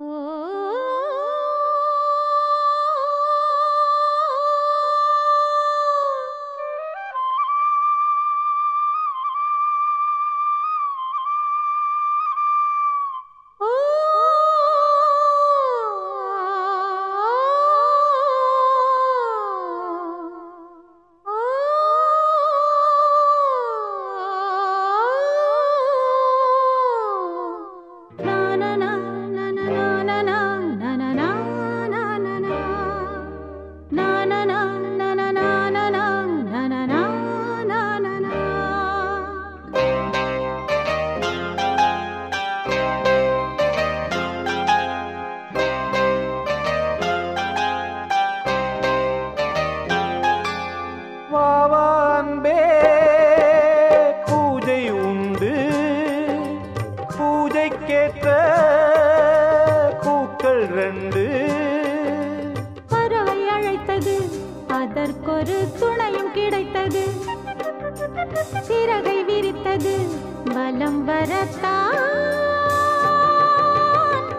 Oh. ரெண்டு. பறவை அழைத்தது அதற்கொரு துணையும் கிடைத்தது. சிறகை விரித்தது வலம் வரத்தான்.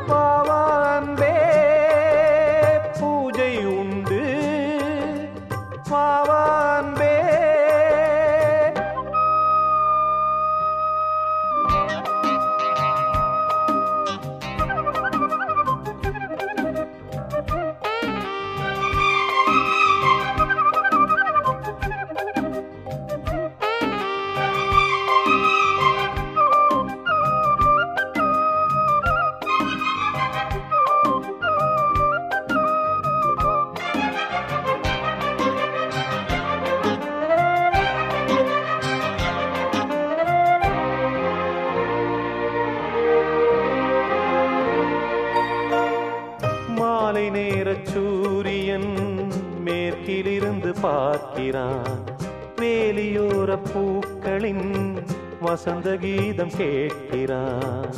பாவான்பே மேற்கிலிருந்து பார்க்கிறான். வேலியோர பூக்களின் வசந்த கீதம் கேட்கிறான்.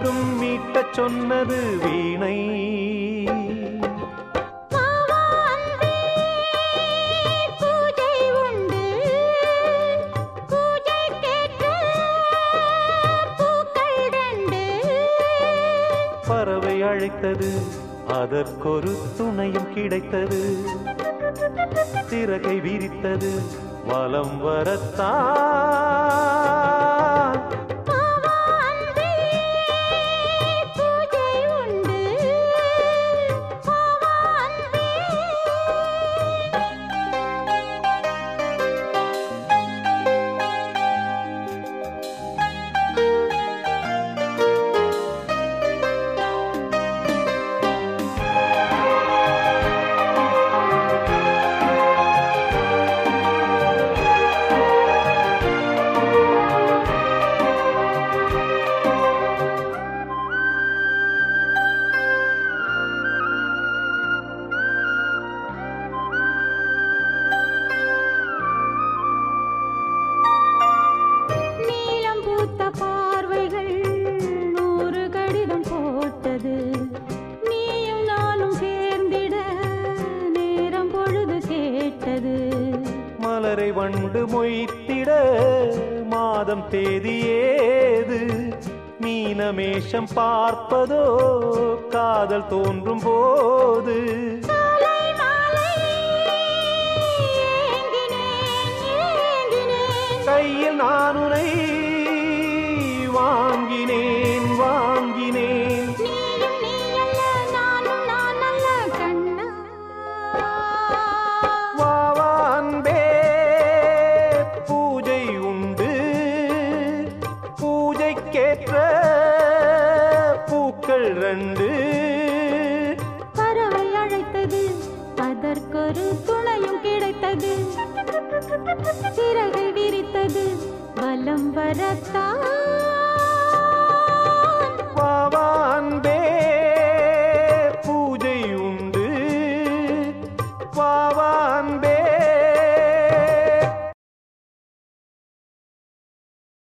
கண்டதும் மீட்டச் சொன்னது வீணை. பறவை அழைத்தது அதற்கொரு துணையும் கிடைத்தது. சிறகை விரித்தது வலம் வரத்தான் மலரை வண்டு மொய்த்திட மாதம் தேதி ஏது மீனமேஷம் பார்ப்பதோ காதல் தோன்றும் போது பூஜைக்கேற்ற பூக்கள் ரெண்டு. பறவை அழைத்தது அதற்கொரு துணையும் கிடைத்தது. சிறகை விரித்தது வலம் வரத்தான். வாவா அன்பே.